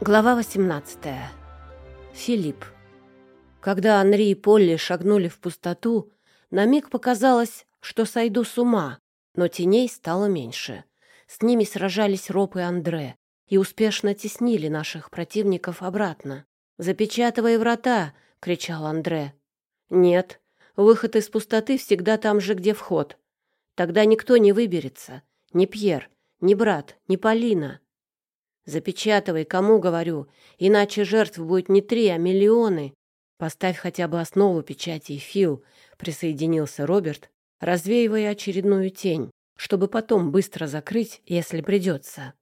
Глава 18. Филипп. Когда Анри и Полли шагнули в пустоту, на миг показалось, что сойду с ума, но теней стало меньше. С ними сражались Роб и Андре и успешно теснили наших противников обратно. «Запечатывай врата!» — кричал Андре. «Нет, выход из пустоты всегда там же, где вход. Тогда никто не выберется. Ни Пьер, ни брат, ни Полина. Запечатывай, кому говорю, иначе жертв будет не три, а миллионы. Поставь хотя бы основу печати, Фил, присоединился Роберт, развеивая очередную тень, чтобы потом быстро закрыть, если придется.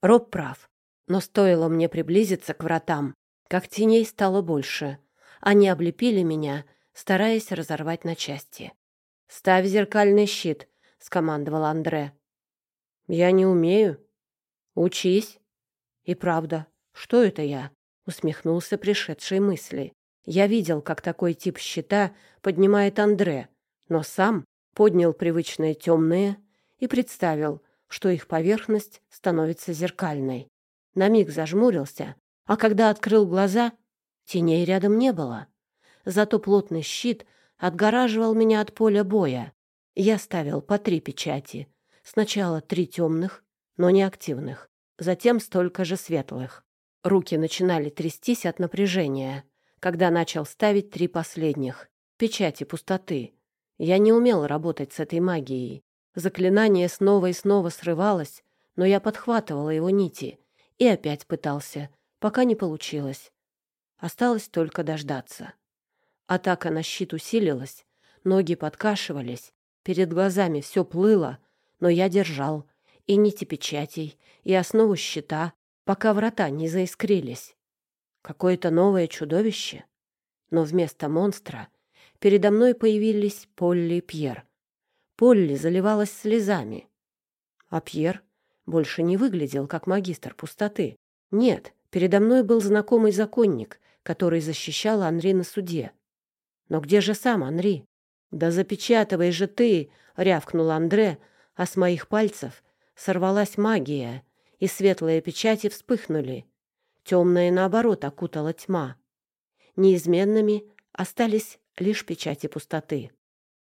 Роб прав, но стоило мне приблизиться к вратам, как теней стало больше. Они облепили меня, стараясь разорвать на части. «Ставь зеркальный щит», — скомандовал Андре. «Я не умею». «Учись». «И правда, что это я?» — усмехнулся пришедшей мысли. Я видел, как такой тип щита поднимает Андре, но сам поднял привычные темные и представил, что их поверхность становится зеркальной. На миг зажмурился, а когда открыл глаза, теней рядом не было. Зато плотный щит отгораживал меня от поля боя. Я ставил по три печати. Сначала три темных, но не активных, затем столько же светлых. Руки начинали трястись от напряжения когда начал ставить три последних — печати пустоты. Я не умел работать с этой магией. Заклинание снова и снова срывалось, но я подхватывала его нити и опять пытался, пока не получилось. Осталось только дождаться. Атака на щит усилилась, ноги подкашивались, перед глазами все плыло, но я держал и нити печатей, и основу щита, пока врата не заискрились. Какое-то новое чудовище. Но вместо монстра передо мной появились Полли и Пьер. Полли заливалась слезами. А Пьер больше не выглядел как магистр пустоты. Нет, передо мной был знакомый законник, который защищал Анри на суде. Но где же сам Анри? «Да запечатывай же ты!» — рявкнул Андре, а с моих пальцев сорвалась магия, и светлые печати вспыхнули. Темное, наоборот, окутала тьма. Неизменными остались лишь печати пустоты.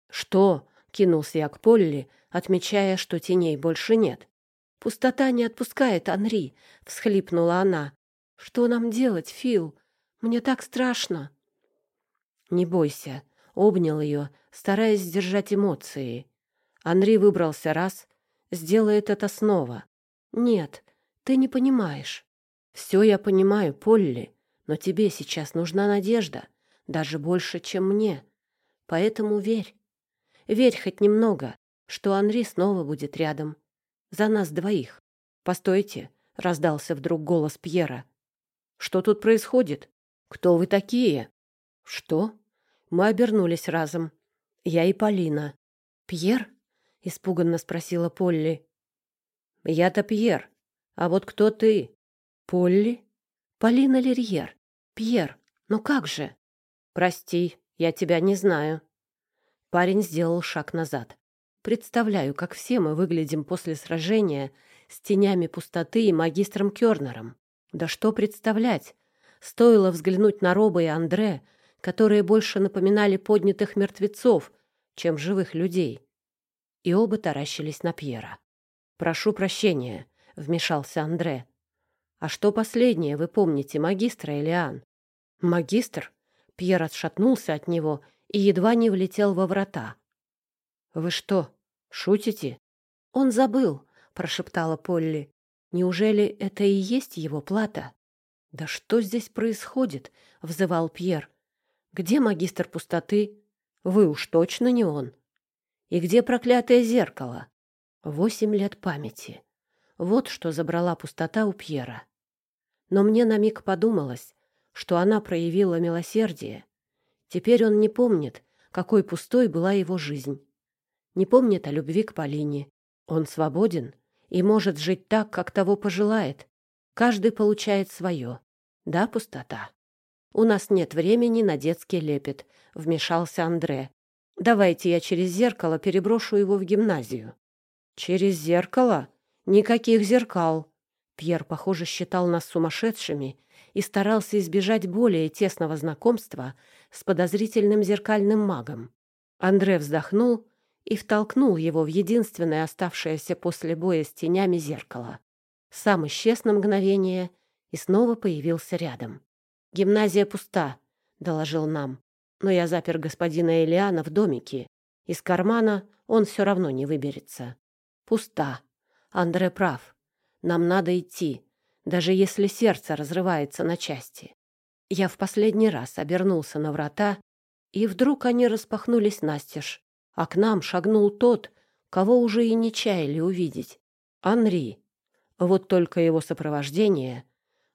«Что?» — кинулся я к Полли, отмечая, что теней больше нет. «Пустота не отпускает Анри», — всхлипнула она. «Что нам делать, Фил? Мне так страшно». «Не бойся», — обнял ее, стараясь сдержать эмоции. Анри выбрался раз, сделает это снова. «Нет, ты не понимаешь. Все я понимаю, Полли, но тебе сейчас нужна надежда, даже больше, чем мне. Поэтому верь. Верь хоть немного, что Анри снова будет рядом. За нас двоих. Постойте, раздался вдруг голос Пьера. Что тут происходит? Кто вы такие? Что? Мы обернулись разом. Я и Полина. Пьер? Испуганно спросила Полли. Я-то Пьер. А вот кто ты? Полли? Полина Лерьер? Пьер? Ну как же? Прости, я тебя не знаю. Парень сделал шаг назад. Представляю, как все мы выглядим после сражения с тенями пустоты и магистром Кёрнером. Да что представлять? Стоило взглянуть на Роба и Андре, которые больше напоминали поднятых мертвецов, чем живых людей. И оба таращились на Пьера. «Прошу прощения», — вмешался Андре. А что последнее, вы помните, магистра или Ан? Магистр? Пьер отшатнулся от него и едва не влетел во врата. Вы что, шутите? Он забыл, прошептала Полли. Неужели это и есть его плата? Да что здесь происходит? взывал Пьер. Где магистр пустоты? Вы уж точно не он. И где проклятое зеркало? Восемь лет памяти. Вот что забрала пустота у Пьера. Но мне на миг подумалось, что она проявила милосердие. Теперь он не помнит, какой пустой была его жизнь. Не помнит о любви к Полине. Он свободен и может жить так, как того пожелает. Каждый получает свое. Да, пустота. У нас нет времени на детский лепет, вмешался Андре. Давайте я через зеркало переброшу его в гимназию. Через зеркало? Никаких зеркал. Пьер, похоже, считал нас сумасшедшими и старался избежать более тесного знакомства с подозрительным зеркальным магом. Андре вздохнул и втолкнул его в единственное оставшееся после боя с тенями зеркало. Сам исчез на мгновение и снова появился рядом. «Гимназия пуста», — доложил нам. «Но я запер господина Элиана в домике. Из кармана он все равно не выберется». «Пуста. Андре прав. Нам надо идти, даже если сердце разрывается на части». Я в последний раз обернулся на врата, и вдруг они распахнулись настежь, а к нам шагнул тот, кого уже и не чаяли увидеть. Анри. Вот только его сопровождение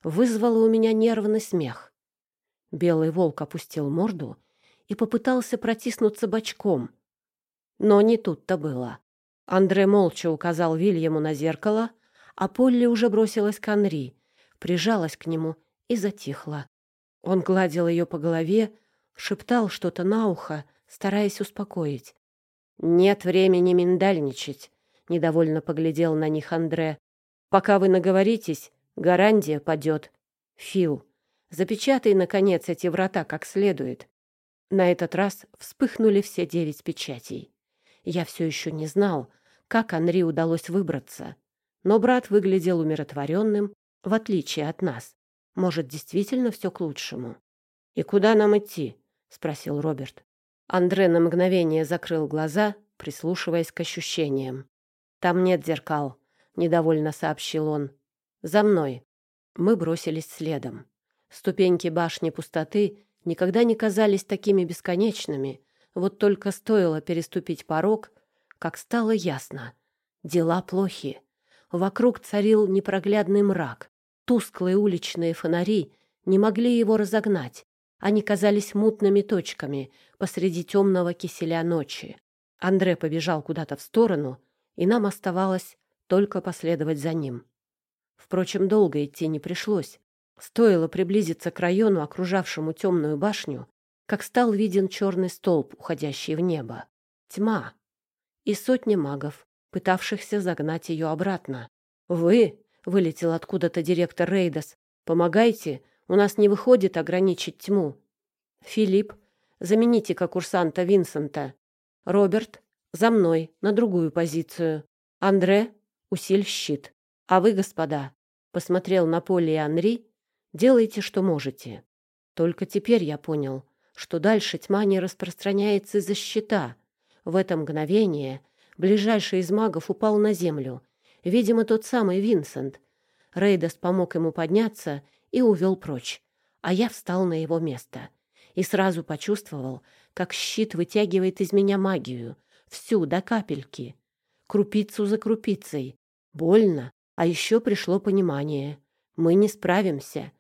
вызвало у меня нервный смех. Белый волк опустил морду и попытался протиснуться бочком. Но не тут-то было. Андре молча указал Вильяму на зеркало, а Полли уже бросилась к Анри, прижалась к нему и затихла. Он гладил ее по голове, шептал что-то на ухо, стараясь успокоить. «Нет времени миндальничать», — недовольно поглядел на них Андре. «Пока вы наговоритесь, гарантия падет. Фил, запечатай, наконец, эти врата как следует». На этот раз вспыхнули все девять печатей. Я все еще не знал, как Анри удалось выбраться. Но брат выглядел умиротворенным, в отличие от нас. Может, действительно все к лучшему. «И куда нам идти?» — спросил Роберт. Андре на мгновение закрыл глаза, прислушиваясь к ощущениям. «Там нет зеркал», — недовольно сообщил он. «За мной». Мы бросились следом. Ступеньки башни пустоты никогда не казались такими бесконечными, вот только стоило переступить порог, как стало ясно. Дела плохи. Вокруг царил непроглядный мрак. Тусклые уличные фонари не могли его разогнать. Они казались мутными точками посреди темного киселя ночи. Андре побежал куда-то в сторону, и нам оставалось только последовать за ним. Впрочем, долго идти не пришлось. Стоило приблизиться к району, окружавшему темную башню, как стал виден черный столб, уходящий в небо. Тьма. И сотни магов, пытавшихся загнать ее обратно. «Вы?» — вылетел откуда-то директор Рейдас. «Помогайте, у нас не выходит ограничить тьму. Филипп, замените-ка курсанта Винсента. Роберт, за мной, на другую позицию. Андре, усиль щит. А вы, господа, посмотрел на поле и Анри, делайте, что можете. Только теперь я понял, что дальше тьма не распространяется из-за щита. В это мгновение ближайший из магов упал на землю. Видимо, тот самый Винсент. Рейдас помог ему подняться и увел прочь, а я встал на его место и сразу почувствовал, как щит вытягивает из меня магию, всю до капельки, крупицу за крупицей. Больно, а еще пришло понимание. Мы не справимся.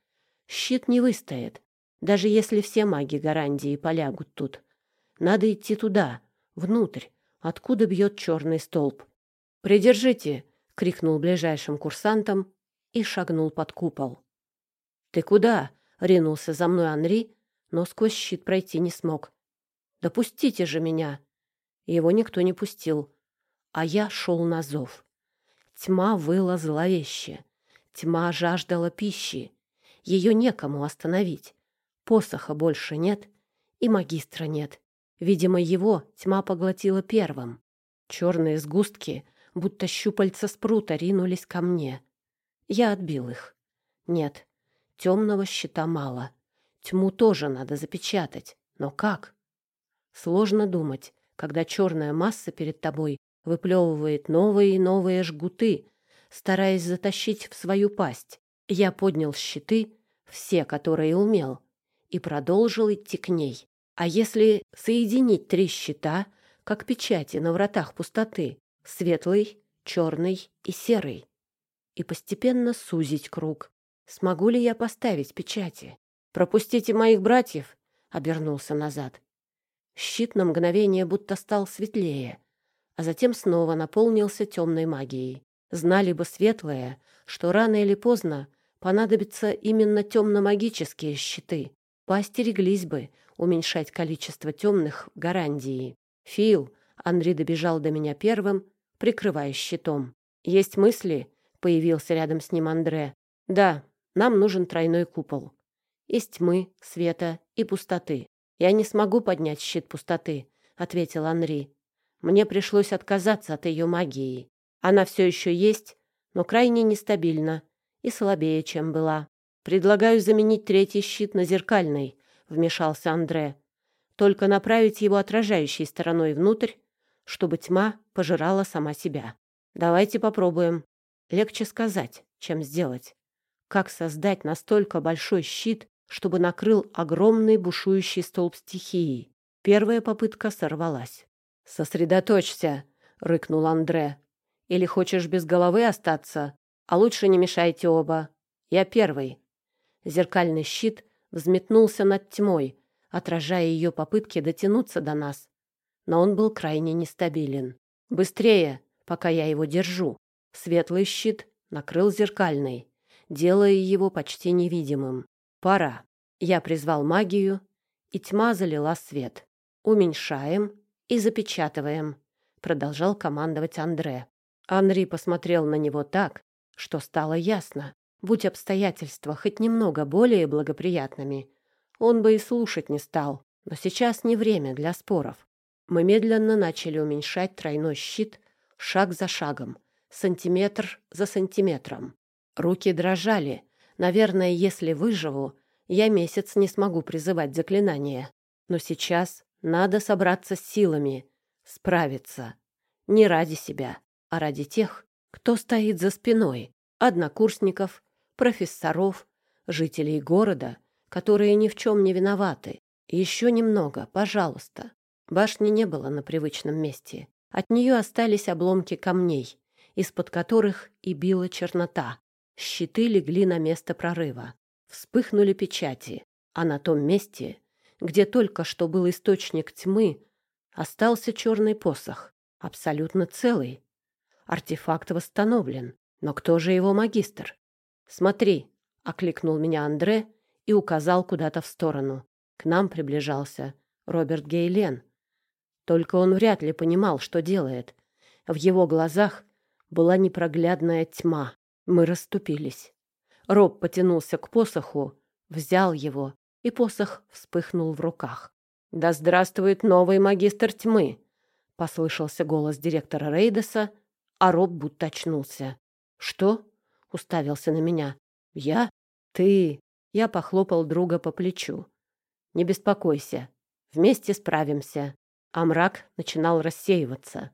Щит не выстоит, даже если все маги гарантии полягут тут. Надо идти туда, внутрь, откуда бьет черный столб. «Придержите!» — крикнул ближайшим курсантам и шагнул под купол. «Ты куда?» — ринулся за мной Анри, но сквозь щит пройти не смог. «Да пустите же меня!» Его никто не пустил, а я шел на зов. Тьма выла зловеще. Тьма жаждала пищи. Ее некому остановить. Посоха больше нет, и магистра нет. Видимо, его тьма поглотила первым. Черные сгустки, будто щупальца спрута, ринулись ко мне. Я отбил их. Нет, Темного щита мало. Тьму тоже надо запечатать. Но как? Сложно думать, когда черная масса перед тобой выплевывает новые и новые жгуты, стараясь затащить в свою пасть. Я поднял щиты, все, которые умел, и продолжил идти к ней. А если соединить три щита, как печати на вратах пустоты, светлый, черный и серый, и постепенно сузить круг, Смогу ли я поставить печати? Пропустите моих братьев, обернулся назад. Щит на мгновение будто стал светлее, а затем снова наполнился темной магией. Знали бы светлые, что рано или поздно понадобятся именно темно-магические щиты. Поостереглись бы уменьшать количество темных в гарантии. Фил, Анри добежал до меня первым, прикрывая щитом. Есть мысли, Появился рядом с ним Андре. Да, нам нужен тройной купол. Из тьмы, света и пустоты. Я не смогу поднять щит пустоты, ответил Анри. Мне пришлось отказаться от ее магии. Она все еще есть, но крайне нестабильна и слабее, чем была. Предлагаю заменить третий щит на зеркальный, вмешался Андре. Только направить его отражающей стороной внутрь, чтобы тьма пожирала сама себя. Давайте попробуем. Легче сказать, чем сделать. Как создать настолько большой щит, чтобы накрыл огромный бушующий столб стихии? Первая попытка сорвалась. «Сосредоточься!» — рыкнул Андре. «Или хочешь без головы остаться? А лучше не мешайте оба. Я первый». Зеркальный щит взметнулся над тьмой, отражая ее попытки дотянуться до нас. Но он был крайне нестабилен. «Быстрее, пока я его держу!» Светлый щит накрыл зеркальный, делая его почти невидимым. «Пора!» Я призвал магию, и тьма залила свет. «Уменьшаем и запечатываем», — продолжал командовать Андре. Анри посмотрел на него так, что стало ясно. Будь обстоятельства хоть немного более благоприятными, он бы и слушать не стал. Но сейчас не время для споров. Мы медленно начали уменьшать тройной щит шаг за шагом, сантиметр за сантиметром. Руки дрожали. Наверное, если выживу, я месяц не смогу призывать заклинания. Но сейчас надо собраться с силами, справиться. Не ради себя, а ради тех, кто стоит за спиной, однокурсников, профессоров, жителей города, которые ни в чем не виноваты. Еще немного, пожалуйста. Башни не было на привычном месте. От нее остались обломки камней, из-под которых и била чернота. Щиты легли на место прорыва. Вспыхнули печати, а на том месте, где только что был источник тьмы, остался черный посох, абсолютно целый. Артефакт восстановлен, но кто же его магистр? «Смотри», — окликнул меня Андре и указал куда-то в сторону. К нам приближался Роберт Гейлен. Только он вряд ли понимал, что делает. В его глазах была непроглядная тьма. Мы расступились. Роб потянулся к посоху, взял его и посох вспыхнул в руках. «Да здравствует новый магистр тьмы!» — послышался голос директора Рейдеса, а Роб будто очнулся. «Что?» — уставился на меня. «Я? Ты?» Я похлопал друга по плечу. «Не беспокойся. Вместе справимся». А мрак начинал рассеиваться.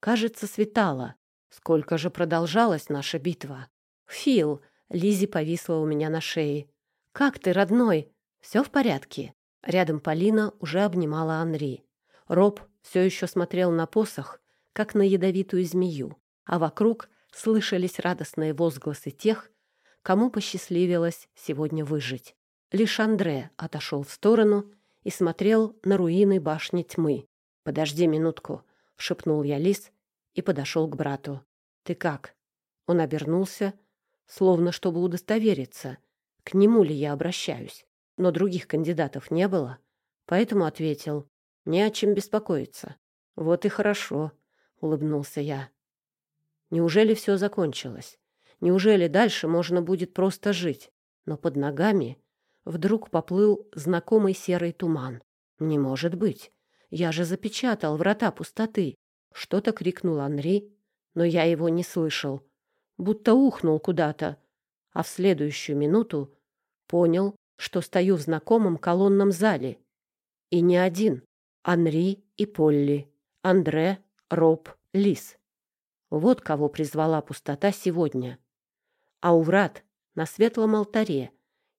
Кажется, светало. Сколько же продолжалась наша битва? «Фил!» — Лизи повисла у меня на шее. «Как ты, родной? «Все в порядке». Рядом Полина уже обнимала Анри. Роб все еще смотрел на посох, как на ядовитую змею, а вокруг слышались радостные возгласы тех, кому посчастливилось сегодня выжить. Лишь Андре отошел в сторону и смотрел на руины башни тьмы. «Подожди минутку», — шепнул я Лис и подошел к брату. «Ты как?» Он обернулся, словно чтобы удостовериться, к нему ли я обращаюсь но других кандидатов не было, поэтому ответил, не о чем беспокоиться. Вот и хорошо, улыбнулся я. Неужели все закончилось? Неужели дальше можно будет просто жить? Но под ногами вдруг поплыл знакомый серый туман. Не может быть. Я же запечатал врата пустоты. Что-то крикнул Анри, но я его не слышал. Будто ухнул куда-то. А в следующую минуту понял, что стою в знакомом колонном зале. И не один. Анри и Полли. Андре, Роб, Лис. Вот кого призвала пустота сегодня. А у врат на светлом алтаре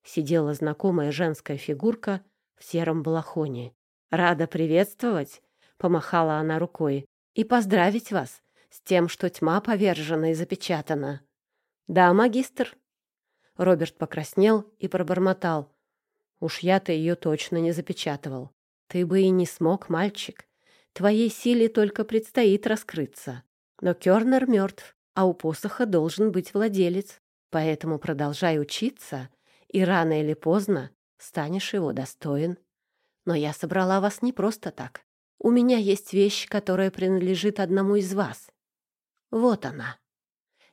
сидела знакомая женская фигурка в сером балахоне. «Рада приветствовать!» — помахала она рукой. «И поздравить вас с тем, что тьма повержена и запечатана». «Да, магистр?» Роберт покраснел и пробормотал. Уж я-то ее точно не запечатывал. Ты бы и не смог, мальчик. Твоей силе только предстоит раскрыться. Но Кёрнер мертв, а у посоха должен быть владелец. Поэтому продолжай учиться, и рано или поздно станешь его достоин. Но я собрала вас не просто так. У меня есть вещь, которая принадлежит одному из вас. Вот она.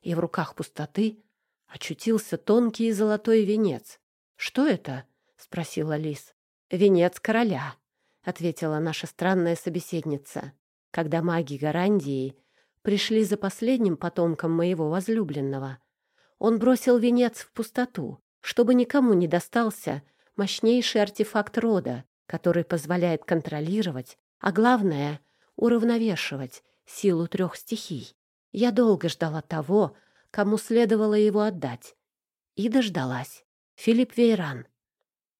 и в руках пустоты очутился тонкий золотой венец. «Что это?» — спросила Лис. «Венец короля», — ответила наша странная собеседница. «Когда маги Гарандии пришли за последним потомком моего возлюбленного, он бросил венец в пустоту, чтобы никому не достался мощнейший артефакт рода, который позволяет контролировать, а главное — уравновешивать силу трех стихий. Я долго ждала того, кому следовало его отдать. И дождалась. Филипп Вейран.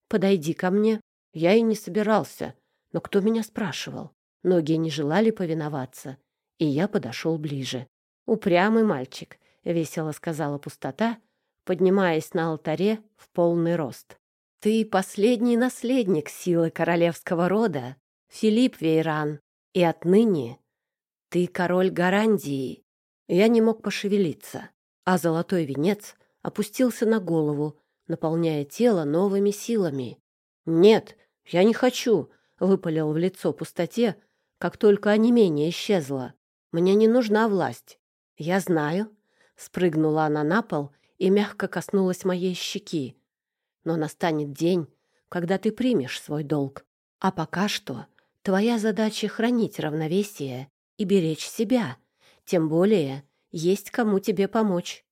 «Подойди ко мне». Я и не собирался, но кто меня спрашивал? Ноги не желали повиноваться, и я подошел ближе. «Упрямый мальчик», — весело сказала пустота, поднимаясь на алтаре в полный рост. «Ты последний наследник силы королевского рода, Филипп Вейран, и отныне ты король Гарандии». Я не мог пошевелиться, а золотой венец опустился на голову, наполняя тело новыми силами. «Нет, я не хочу!» — выпалил в лицо пустоте, как только онемение исчезло. «Мне не нужна власть». «Я знаю». Спрыгнула она на пол и мягко коснулась моей щеки. «Но настанет день, когда ты примешь свой долг. А пока что твоя задача — хранить равновесие и беречь себя, тем более есть кому тебе помочь.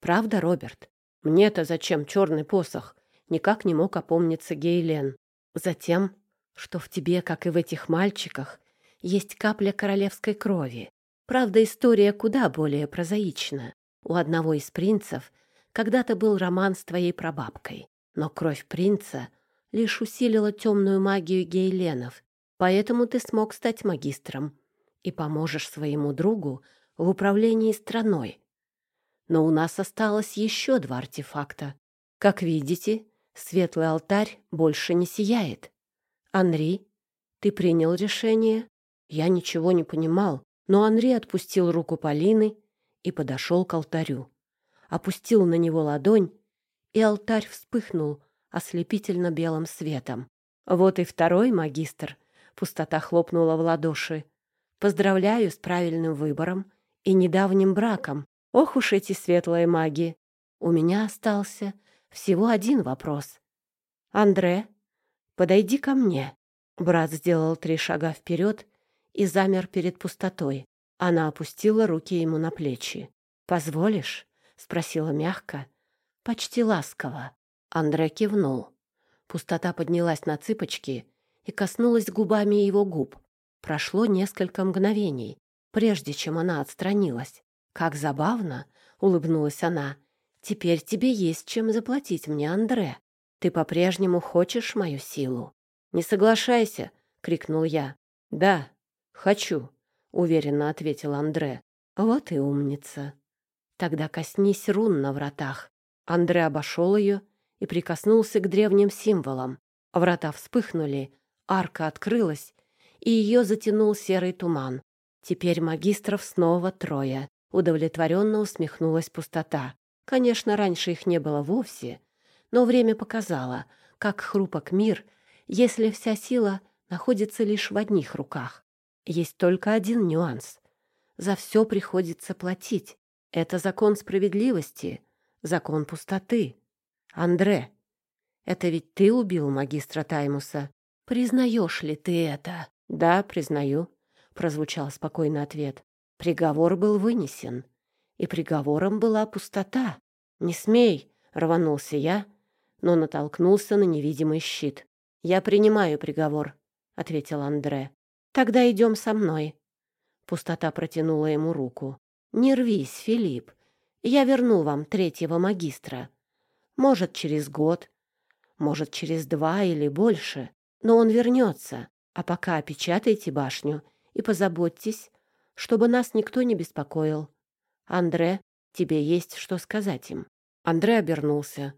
Правда, Роберт? Мне-то зачем черный посох? Никак не мог опомниться Гейлен. Затем, что в тебе, как и в этих мальчиках, есть капля королевской крови. Правда, история куда более прозаична. У одного из принцев когда-то был роман с твоей прабабкой, но кровь принца лишь усилила темную магию гейленов, поэтому ты смог стать магистром и поможешь своему другу в управлении страной. Но у нас осталось еще два артефакта. Как видите, светлый алтарь больше не сияет. Анри, ты принял решение? Я ничего не понимал, но Анри отпустил руку Полины и подошел к алтарю. Опустил на него ладонь, и алтарь вспыхнул ослепительно белым светом. Вот и второй магистр. Пустота хлопнула в ладоши. Поздравляю с правильным выбором и недавним браком. Ох уж эти светлые маги! У меня остался всего один вопрос. «Андре, подойди ко мне». Брат сделал три шага вперед и замер перед пустотой. Она опустила руки ему на плечи. «Позволишь?» — спросила мягко, почти ласково. Андре кивнул. Пустота поднялась на цыпочки и коснулась губами его губ. Прошло несколько мгновений, прежде чем она отстранилась. «Как забавно!» — улыбнулась она. «Теперь тебе есть чем заплатить мне, Андре. Ты по-прежнему хочешь мою силу?» «Не соглашайся!» — крикнул я. «Да, хочу», — уверенно ответил Андре. «Вот и умница. Тогда коснись рун на вратах». Андре обошел ее и прикоснулся к древним символам. Врата вспыхнули, арка открылась, и ее затянул серый туман. Теперь магистров снова трое. Удовлетворенно усмехнулась пустота. Конечно, раньше их не было вовсе, но время показало, как хрупок мир, если вся сила находится лишь в одних руках. Есть только один нюанс. За все приходится платить. Это закон справедливости, закон пустоты. Андре, это ведь ты убил магистра Таймуса. Признаешь ли ты это? «Да, признаю», — прозвучал спокойный ответ. Приговор был вынесен, и приговором была пустота. «Не смей!» — рванулся я, но натолкнулся на невидимый щит. «Я принимаю приговор», — ответил Андре. «Тогда идем со мной». Пустота протянула ему руку. «Не рвись, Филипп. Я верну вам третьего магистра. Может, через год, может, через два или больше, но он вернется. А пока опечатайте башню и позаботьтесь, чтобы нас никто не беспокоил. Андре, тебе есть что сказать им». Андре обернулся.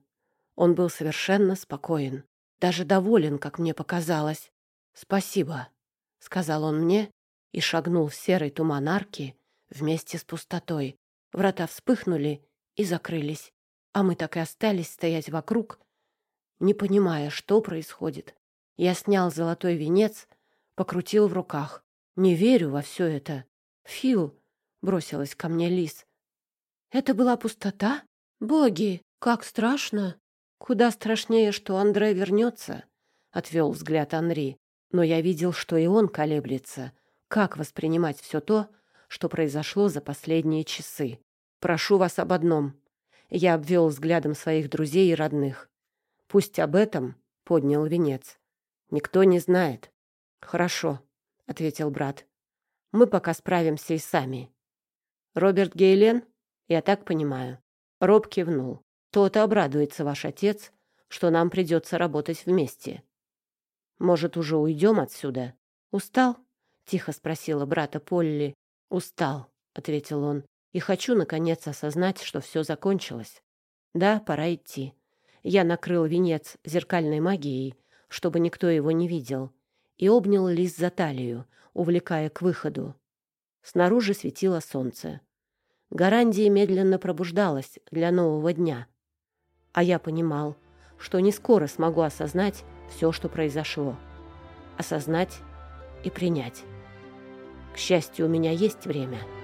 Он был совершенно спокоен, даже доволен, как мне показалось. «Спасибо», — сказал он мне и шагнул в серый туман арки вместе с пустотой. Врата вспыхнули и закрылись, а мы так и остались стоять вокруг, не понимая, что происходит. Я снял золотой венец, покрутил в руках. Не верю во все это. Фил, бросилась ко мне Лис. Это была пустота? Боги, как страшно! Куда страшнее, что Андре вернется, — отвел взгляд Анри. Но я видел, что и он колеблется. Как воспринимать все то, что произошло за последние часы? Прошу вас об одном. Я обвел взглядом своих друзей и родных. Пусть об этом поднял венец. Никто не знает. Хорошо, — ответил брат. Мы пока справимся и сами. Роберт Гейлен? Я так понимаю. Роб кивнул. То-то обрадуется ваш отец, что нам придется работать вместе. Может, уже уйдем отсюда? Устал? Тихо спросила брата Полли. Устал, ответил он. И хочу, наконец, осознать, что все закончилось. Да, пора идти. Я накрыл венец зеркальной магией, чтобы никто его не видел, и обнял Лиз за талию, увлекая к выходу. Снаружи светило солнце. Гарандия медленно пробуждалась для нового дня. А я понимал, что не скоро смогу осознать все, что произошло. Осознать и принять. К счастью, у меня есть время —